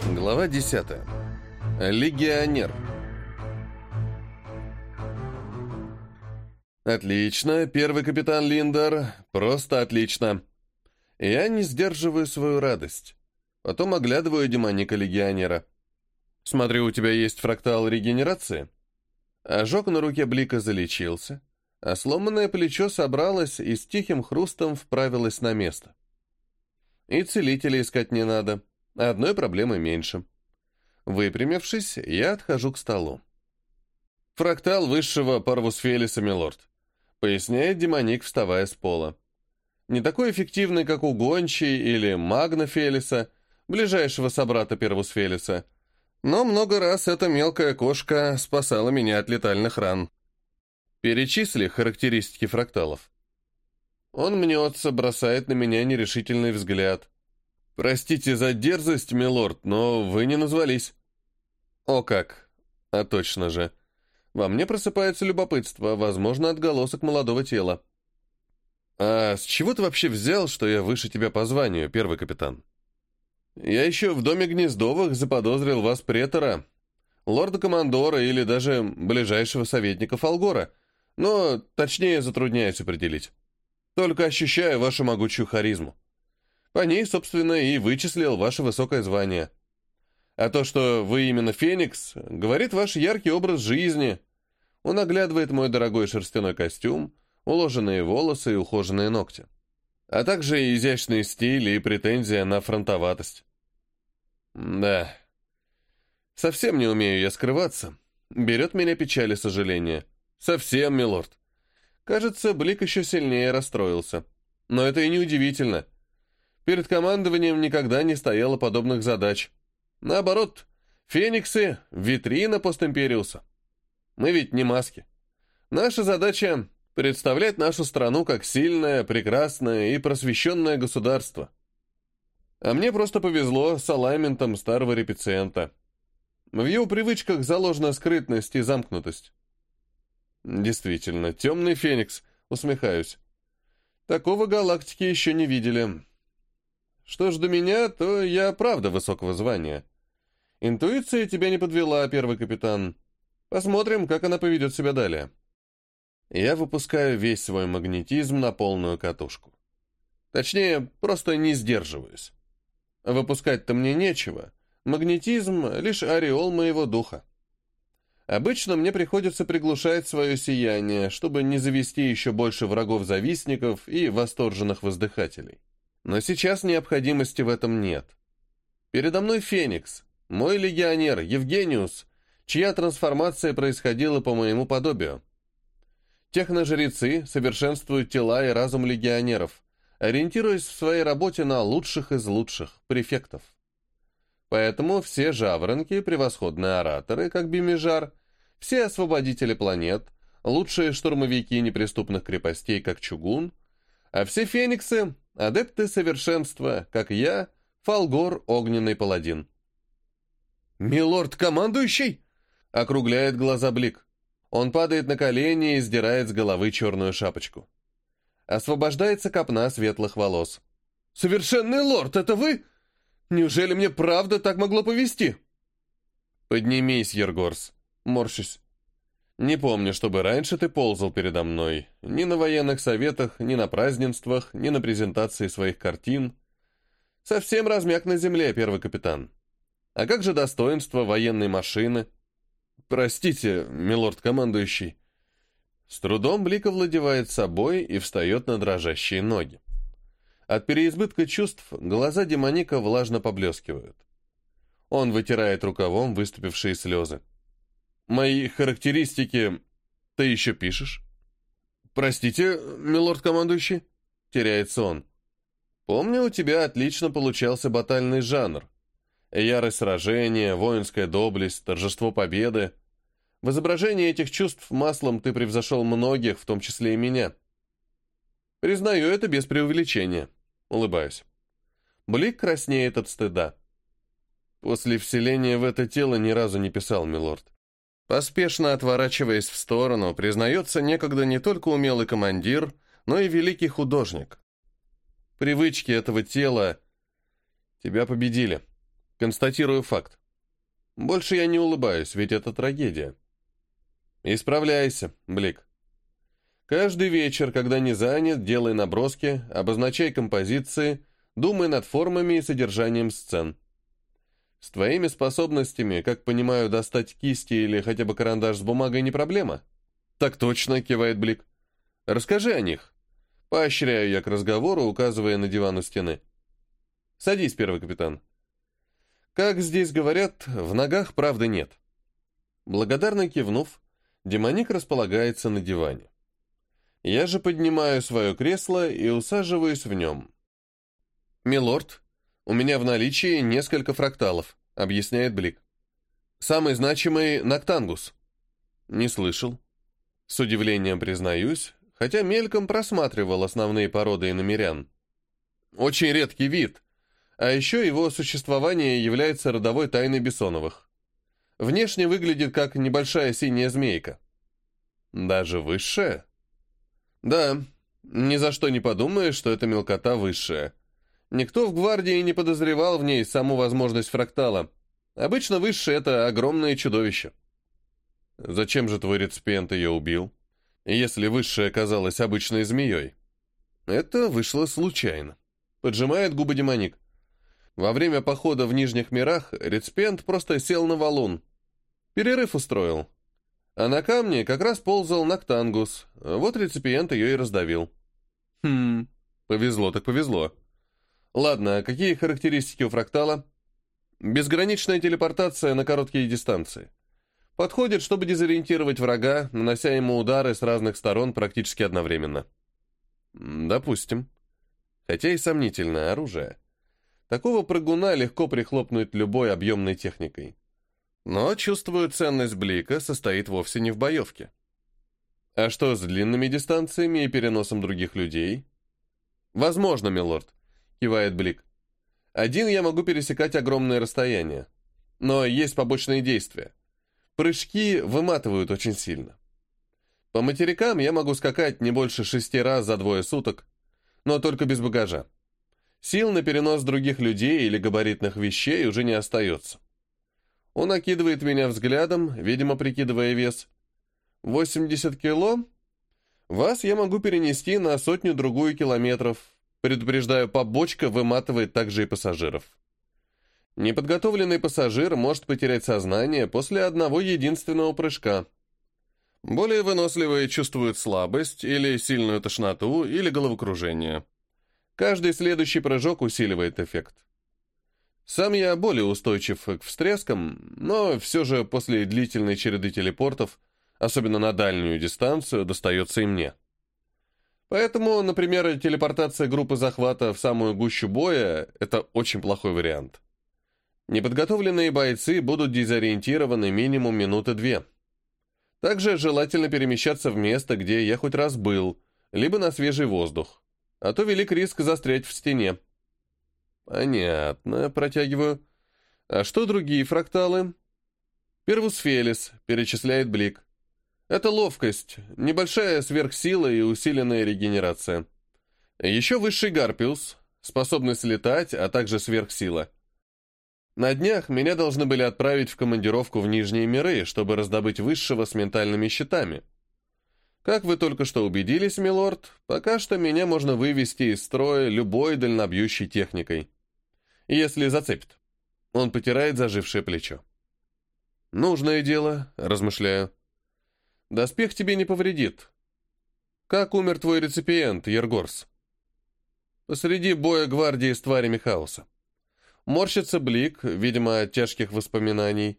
Глава 10. Легионер. Отлично, первый капитан Линдер. Просто отлично. Я не сдерживаю свою радость. Потом оглядываю демоника легионера. Смотрю, у тебя есть фрактал регенерации. Ожог на руке Блика залечился, а сломанное плечо собралось и с тихим хрустом вправилось на место. И целителя искать не надо. Одной проблемы меньше. Выпрямившись, я отхожу к столу. «Фрактал высшего парвусфелиса, милорд», — поясняет демоник, вставая с пола. «Не такой эффективный, как у Гончей или Магна Фелиса, ближайшего собрата Первусфелиса, но много раз эта мелкая кошка спасала меня от летальных ран. Перечисли характеристики фракталов. Он мнется, бросает на меня нерешительный взгляд. «Простите за дерзость, милорд, но вы не назвались». «О как! А точно же. Во мне просыпается любопытство, возможно, отголосок молодого тела». «А с чего ты вообще взял, что я выше тебя по званию, первый капитан?» «Я еще в доме Гнездовых заподозрил вас претора, лорда-командора или даже ближайшего советника Фолгора, но точнее затрудняюсь определить. Только ощущаю вашу могучую харизму. По ней, собственно, и вычислил ваше высокое звание. А то, что вы именно Феникс, говорит ваш яркий образ жизни. Он оглядывает мой дорогой шерстяной костюм, уложенные волосы и ухоженные ногти. А также изящный стиль и претензия на фронтоватость. Да. Совсем не умею я скрываться. Берет меня печаль и сожаление. Совсем, милорд. Кажется, Блик еще сильнее расстроился. Но это и не удивительно. Перед командованием никогда не стояло подобных задач. Наоборот, фениксы — витрина постимпериуса. Мы ведь не маски. Наша задача — представлять нашу страну как сильное, прекрасное и просвещенное государство. А мне просто повезло с алайментом старого репициента. В его привычках заложена скрытность и замкнутость. Действительно, темный феникс, усмехаюсь. Такого галактики еще не видели. Что ж до меня, то я правда высокого звания. Интуиция тебя не подвела, первый капитан. Посмотрим, как она поведет себя далее. Я выпускаю весь свой магнетизм на полную катушку. Точнее, просто не сдерживаюсь. Выпускать-то мне нечего. Магнетизм — лишь ореол моего духа. Обычно мне приходится приглушать свое сияние, чтобы не завести еще больше врагов-завистников и восторженных воздыхателей. Но сейчас необходимости в этом нет. Передо мной Феникс, мой легионер Евгениус, чья трансформация происходила по моему подобию. Техножрецы совершенствуют тела и разум легионеров, ориентируясь в своей работе на лучших из лучших, префектов. Поэтому все жаворонки — превосходные ораторы, как Бимижар, все освободители планет, лучшие штурмовики неприступных крепостей, как Чугун, а все фениксы Адепты совершенства, как я, Фалгор Огненный Паладин. «Милорд-командующий!» — округляет глаза Блик. Он падает на колени и сдирает с головы черную шапочку. Освобождается копна светлых волос. «Совершенный лорд, это вы? Неужели мне правда так могло повести?» «Поднимись, Ергорс», — морщусь. Не помню, чтобы раньше ты ползал передо мной. Ни на военных советах, ни на празднествах, ни на презентации своих картин. Совсем размяк на земле, первый капитан. А как же достоинство военной машины? Простите, милорд-командующий. С трудом Блика владевает собой и встает на дрожащие ноги. От переизбытка чувств глаза демоника влажно поблескивают. Он вытирает рукавом выступившие слезы. Мои характеристики ты еще пишешь? Простите, милорд-командующий? Теряется он. Помню, у тебя отлично получался батальный жанр. Ярость сражения, воинская доблесть, торжество победы. В изображении этих чувств маслом ты превзошел многих, в том числе и меня. Признаю это без преувеличения. Улыбаюсь. Блик краснеет от стыда. После вселения в это тело ни разу не писал, милорд. Поспешно отворачиваясь в сторону, признается некогда не только умелый командир, но и великий художник. Привычки этого тела тебя победили. Констатирую факт. Больше я не улыбаюсь, ведь это трагедия. Исправляйся, Блик. Каждый вечер, когда не занят, делай наброски, обозначай композиции, думай над формами и содержанием сцен. С твоими способностями, как понимаю, достать кисти или хотя бы карандаш с бумагой не проблема? Так точно, кивает Блик. Расскажи о них. Поощряю я к разговору, указывая на диван у стены. Садись, первый капитан. Как здесь говорят, в ногах правды нет. Благодарно кивнув, демоник располагается на диване. Я же поднимаю свое кресло и усаживаюсь в нем. «Милорд, у меня в наличии несколько фракталов», — объясняет Блик. «Самый значимый — Ноктангус». «Не слышал». С удивлением признаюсь, хотя мельком просматривал основные породы иномерян. Очень редкий вид, а еще его существование является родовой тайной Бессоновых. Внешне выглядит как небольшая синяя змейка. Даже высшая? Да, ни за что не подумаешь, что эта мелкота высшая. Никто в гвардии не подозревал в ней саму возможность фрактала. Обычно высшее — это огромное чудовище. Зачем же твой реципиент ее убил? Если высшая оказалась обычной змеей. Это вышло случайно. Поджимает губы демоник. Во время похода в Нижних мирах реципиент просто сел на валун. Перерыв устроил. А на камне как раз ползал Ноктангус. Вот реципиент ее и раздавил. Хм, повезло так повезло. Ладно, какие характеристики у фрактала? Безграничная телепортация на короткие дистанции. Подходит, чтобы дезориентировать врага, нанося ему удары с разных сторон практически одновременно. Допустим. Хотя и сомнительное оружие. Такого прыгуна легко прихлопнуть любой объемной техникой. Но, чувствую, ценность Блика состоит вовсе не в боевке. А что с длинными дистанциями и переносом других людей? Возможно, милорд, кивает Блик. Один я могу пересекать огромные расстояния. Но есть побочные действия. Прыжки выматывают очень сильно. По материкам я могу скакать не больше шести раз за двое суток, но только без багажа. Сил на перенос других людей или габаритных вещей уже не остается. Он окидывает меня взглядом, видимо, прикидывая вес. 80 кило? Вас я могу перенести на сотню-другую километров. Предупреждаю, побочка выматывает также и пассажиров. Неподготовленный пассажир может потерять сознание после одного единственного прыжка. Более выносливые чувствуют слабость или сильную тошноту или головокружение. Каждый следующий прыжок усиливает эффект. Сам я более устойчив к встрескам, но все же после длительной череды телепортов, особенно на дальнюю дистанцию, достается и мне. Поэтому, например, телепортация группы захвата в самую гущу боя – это очень плохой вариант. Неподготовленные бойцы будут дезориентированы минимум минуты две. Также желательно перемещаться в место, где я хоть раз был, либо на свежий воздух, а то велик риск застрять в стене. Понятно, протягиваю. А что другие фракталы? Первус Фелис, перечисляет Блик. Это ловкость, небольшая сверхсила и усиленная регенерация. Еще высший Гарпиус, способность летать, а также сверхсила. На днях меня должны были отправить в командировку в Нижние миры, чтобы раздобыть высшего с ментальными щитами. Как вы только что убедились, милорд, пока что меня можно вывести из строя любой дальнобьющей техникой. Если зацепит. Он потирает зажившее плечо. «Нужное дело», — размышляю. «Доспех тебе не повредит. Как умер твой реципиент, Ергорс?» Посреди боя гвардии с тварями хаоса. Морщится блик, видимо, от тяжких воспоминаний.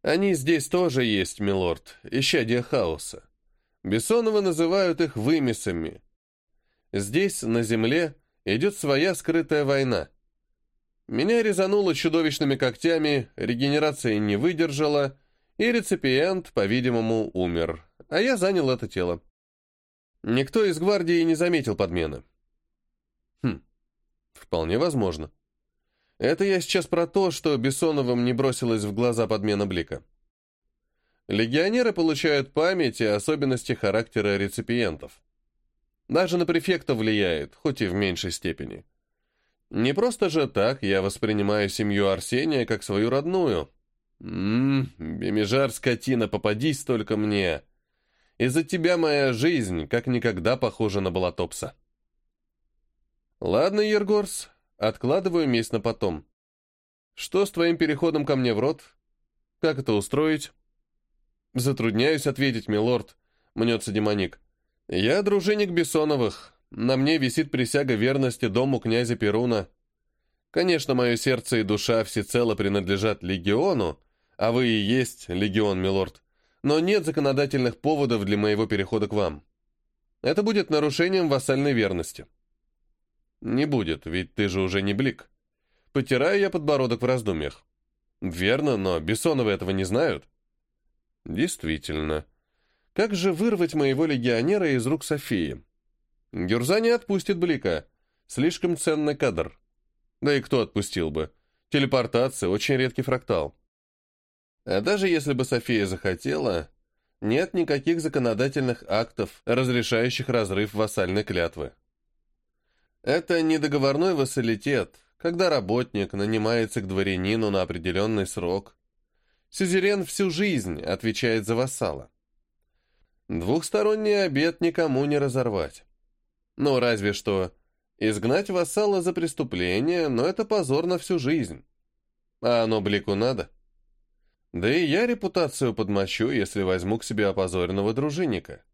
Они здесь тоже есть, милорд, исчадие хаоса. Бессоновы называют их вымесами. Здесь, на земле, идет своя скрытая война. Меня резануло чудовищными когтями, регенерация не выдержала, и реципиент, по-видимому, умер, а я занял это тело. Никто из гвардии не заметил подмены. Хм, вполне возможно. Это я сейчас про то, что Бессоновым не бросилась в глаза подмена блика. Легионеры получают память и особенности характера реципиентов. Даже на префекта влияет, хоть и в меньшей степени. Не просто же так я воспринимаю семью Арсения как свою родную. Ммм, Бемижар, скотина, попадись только мне. Из-за тебя моя жизнь как никогда похожа на Балатопса. Ладно, Ергорс, откладываю месть на потом. Что с твоим переходом ко мне в рот? Как это устроить? Затрудняюсь ответить, милорд, мнется демоник. Я дружинник Бессоновых. На мне висит присяга верности дому князя Перуна. Конечно, мое сердце и душа всецело принадлежат легиону, а вы и есть легион, милорд но нет законодательных поводов для моего перехода к вам. Это будет нарушением вассальной верности. Не будет, ведь ты же уже не блик. Потираю я подбородок в раздумьях. Верно, но Бессоновы этого не знают. Действительно. Как же вырвать моего легионера из рук Софии? Гюрза не отпустит Блика. Слишком ценный кадр. Да и кто отпустил бы? Телепортация — очень редкий фрактал. А даже если бы София захотела, нет никаких законодательных актов, разрешающих разрыв вассальной клятвы. Это не договорной вассалитет, когда работник нанимается к дворянину на определенный срок. Сюзерен всю жизнь отвечает за вассала. Двухсторонний обет никому не разорвать. Ну, разве что изгнать вассала за преступление, но это позор на всю жизнь. А оно Блику надо. Да и я репутацию подмочу, если возьму к себе опозоренного дружинника.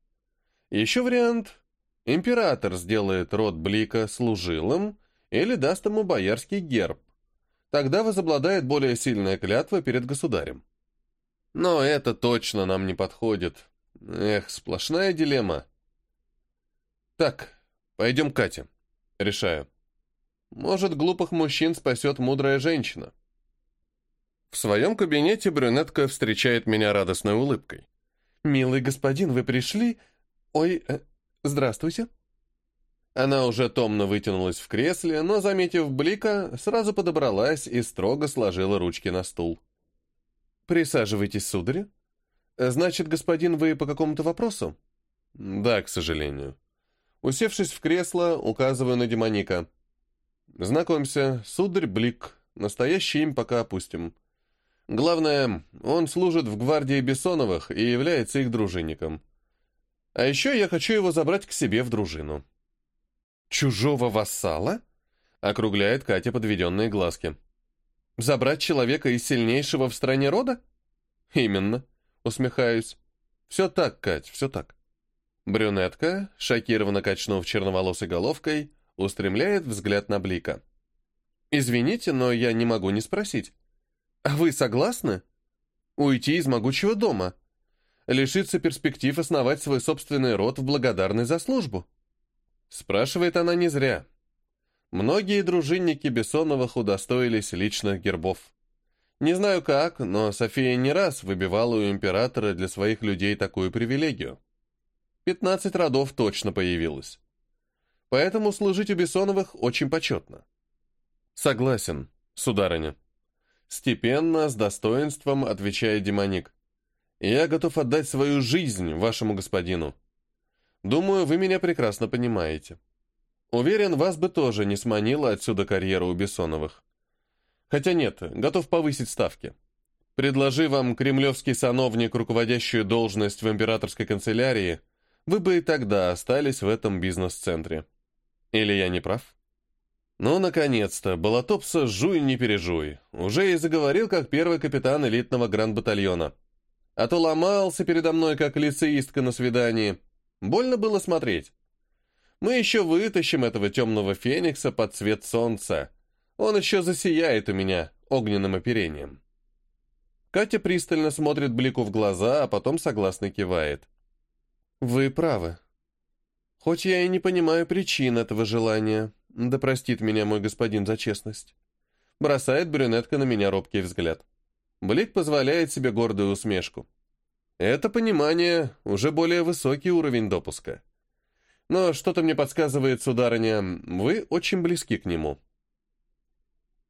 Еще вариант. Император сделает род Блика служилым или даст ему боярский герб. Тогда возобладает более сильная клятва перед государем. Но это точно нам не подходит. Эх, сплошная дилемма. Так, пойдем к Кате. Решаю. Может, глупых мужчин спасет мудрая женщина. В своем кабинете брюнетка встречает меня радостной улыбкой. «Милый господин, вы пришли? Ой, э, здравствуйте». Она уже томно вытянулась в кресле, но, заметив Блика, сразу подобралась и строго сложила ручки на стул. «Присаживайтесь, сударь. Значит, господин, вы по какому-то вопросу?» «Да, к сожалению». Усевшись в кресло, указываю на демоника. «Знакомься, сударь Блик. Настоящий им пока опустим. Главное, он служит в гвардии Бессоновых и является их дружинником. А еще я хочу его забрать к себе в дружину». «Чужого вассала?» — округляет Катя подведенные глазки. «Забрать человека из сильнейшего в стране рода?» «Именно», — усмехаюсь. «Все так, Кать, все так». Брюнетка, шокированно качнув черноволосой головкой, устремляет взгляд на Блика. «Извините, но я не могу не спросить. Вы согласны? Уйти из могучего дома? Лишиться перспектив основать свой собственный род в благодарность за службу? Спрашивает она не зря. Многие дружинники Бессоновых удостоились личных гербов. Не знаю как, но София не раз выбивала у императора для своих людей такую привилегию. Пятнадцать родов точно появилось. Поэтому служить у Бессоновых очень почетно. Согласен, сударыня. Степенно, с достоинством, отвечает демоник. Я готов отдать свою жизнь вашему господину. Думаю, вы меня прекрасно понимаете. Уверен, вас бы тоже не сманила отсюда карьера у Бессоновых. Хотя нет, готов повысить ставки. Предложи вам кремлевский сановник руководящую должность в императорской канцелярии, вы бы и тогда остались в этом бизнес-центре. Или я не прав? Ну, наконец-то, Болотопса жуй не пережуй. Уже и заговорил, как первый капитан элитного гранд-батальона. А то ломался передо мной, как лицеистка на свидании. Больно было смотреть. Мы еще вытащим этого темного феникса под цвет солнца. Он еще засияет у меня огненным оперением. Катя пристально смотрит Блику в глаза, а потом согласно кивает. «Вы правы. Хоть я и не понимаю причин этого желания, да простит меня мой господин за честность. Бросает брюнетка на меня робкий взгляд. Блик позволяет себе гордую усмешку. Это понимание уже более высокий уровень допуска. Но что-то мне подсказывает, сударыня, вы очень близки к нему.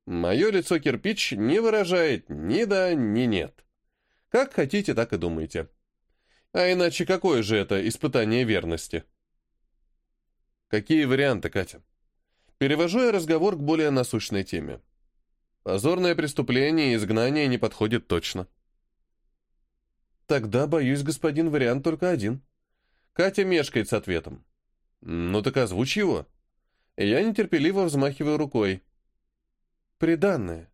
Мое лицо кирпич не выражает ни да, ни нет. Как хотите, так и думайте. А иначе какое же это испытание верности? Какие варианты, Катя? Перевожу я разговор к более насущной теме. Позорное преступление и изгнание не подходит точно. Тогда, боюсь, господин, вариант только один. Катя мешкает с ответом. Ну так озвучь его. Я нетерпеливо взмахиваю рукой. Приданное.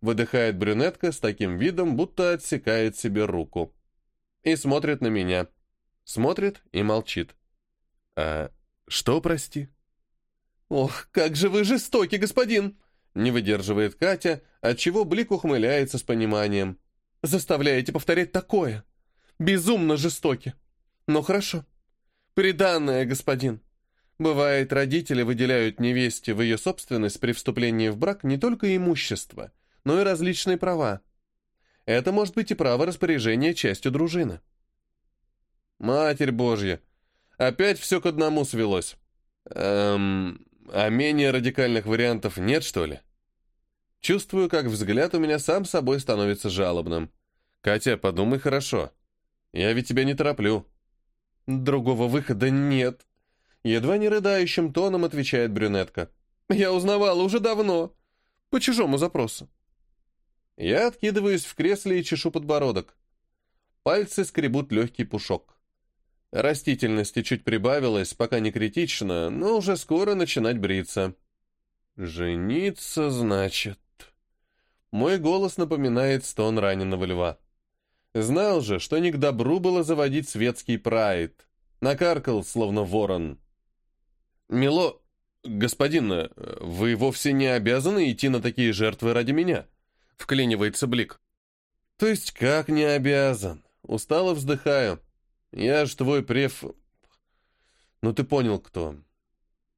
Выдыхает брюнетка с таким видом, будто отсекает себе руку. И смотрит на меня. Смотрит и молчит. А что, прости? Ох, как же вы жестоки, господин! Не выдерживает Катя, отчего Блик ухмыляется с пониманием. Заставляете повторять такое. Безумно жестоки. Ну хорошо. Приданное, господин. Бывает, родители выделяют невесте в ее собственность при вступлении в брак не только имущество, но и различные права. Это может быть и право распоряжения частью дружины. Матерь Божья! Опять все к одному свелось. Эм, а менее радикальных вариантов нет, что ли? Чувствую, как взгляд у меня сам собой становится жалобным. Катя, подумай хорошо. Я ведь тебя не тороплю. Другого выхода нет. Едва не рыдающим тоном отвечает брюнетка. «Я узнавала уже давно. По чужому запросу». Я откидываюсь в кресле и чешу подбородок. Пальцы скребут легкий пушок. Растительности чуть прибавилось, пока не критично, но уже скоро начинать бриться. «Жениться, значит...» Мой голос напоминает стон раненого льва. Знал же, что не к добру было заводить светский прайд. Накаркал, словно ворон. «Мило, господин, вы вовсе не обязаны идти на такие жертвы ради меня», — вклинивается Блик. «То есть как не обязан?» Устало вздыхаю. «Я ж твой преф...» «Ну ты понял, кто.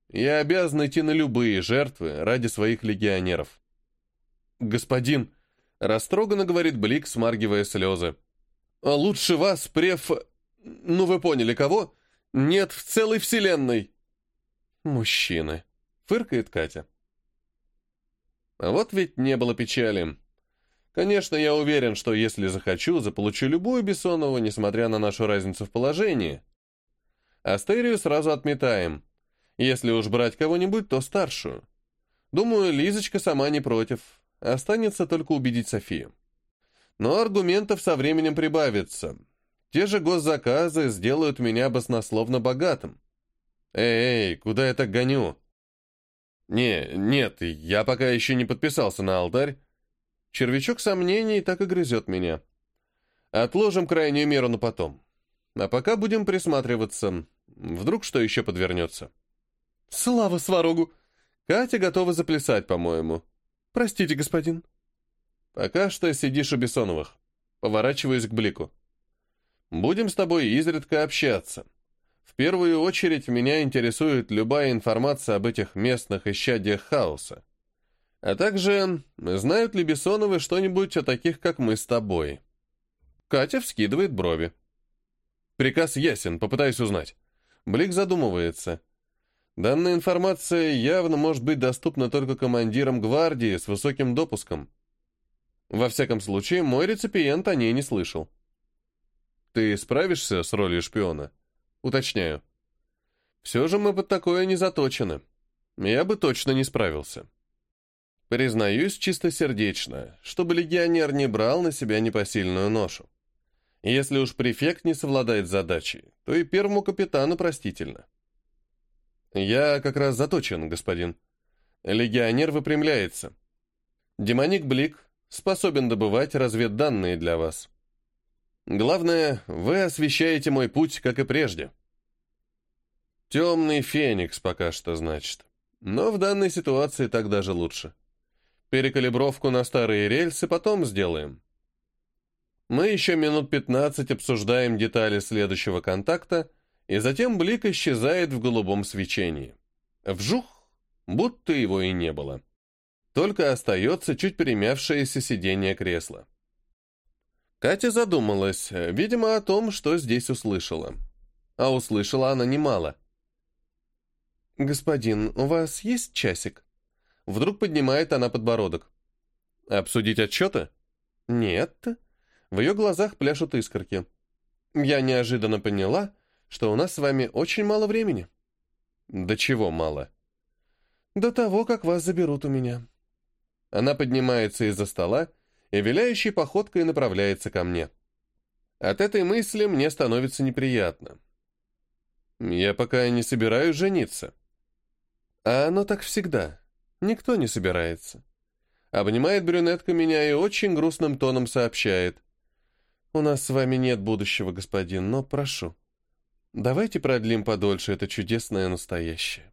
Я обязан идти на любые жертвы ради своих легионеров». «Господин...» — растроганно говорит Блик, смаргивая слезы. «А лучше вас, преф... Ну вы поняли, кого? Нет в целой вселенной!» «Мужчины», — фыркает Катя. А вот ведь не было печали. Конечно, я уверен, что если захочу, заполучу любую Бессонову, несмотря на нашу разницу в положении. Астерию сразу отметаем. Если уж брать кого-нибудь, то старшую. Думаю, Лизочка сама не против. Останется только убедить Софию. Но аргументов со временем прибавится. Те же госзаказы сделают меня баснословно богатым. «Эй, куда я так гоню?» «Не, нет, я пока еще не подписался на алтарь. Червячок сомнений так и грызет меня. Отложим крайнюю меру на потом. А пока будем присматриваться. Вдруг что еще подвернется». «Слава сварогу!» Катя готова заплясать, по-моему. «Простите, господин». «Пока что сидишь у Бессоновых». Поворачиваюсь к Блику. «Будем с тобой изредка общаться». В первую очередь меня интересует любая информация об этих местных исчадиях хаоса. А также, знают ли Бессоновы что-нибудь о таких, как мы с тобой? Катя вскидывает брови. Приказ ясен, попытаюсь узнать. Блик задумывается. Данная информация явно может быть доступна только командирам гвардии с высоким допуском. Во всяком случае, мой реципиент о ней не слышал. Ты справишься с ролью шпиона? Уточняю. Все же мы под такое не заточены. Я бы точно не справился. Признаюсь чистосердечно, чтобы легионер не брал на себя непосильную ношу. Если уж префект не совладает с задачей, то и первому капитану простительно. Я как раз заточен, господин. Легионер выпрямляется. Демоник Блик способен добывать разведданные для вас. Главное, вы освещаете мой путь, как и прежде. Темный феникс пока что, значит. Но в данной ситуации так даже лучше. Перекалибровку на старые рельсы потом сделаем. Мы еще минут 15 обсуждаем детали следующего контакта, и затем блик исчезает в голубом свечении. Вжух, будто его и не было. Только остается чуть перемявшееся сиденье кресла. Катя задумалась, видимо, о том, что здесь услышала. А услышала она немало. «Господин, у вас есть часик?» Вдруг поднимает она подбородок. «Обсудить отчеты?» «Нет». В ее глазах пляшут искорки. «Я неожиданно поняла, что у нас с вами очень мало времени». «Да чего мало?» До того, как вас заберут у меня». Она поднимается из-за стола и виляющей походкой направляется ко мне. От этой мысли мне становится неприятно. Я пока не собираюсь жениться. А оно так всегда. Никто не собирается. Обнимает брюнетка меня и очень грустным тоном сообщает. «У нас с вами нет будущего, господин, но прошу, давайте продлим подольше это чудесное настоящее».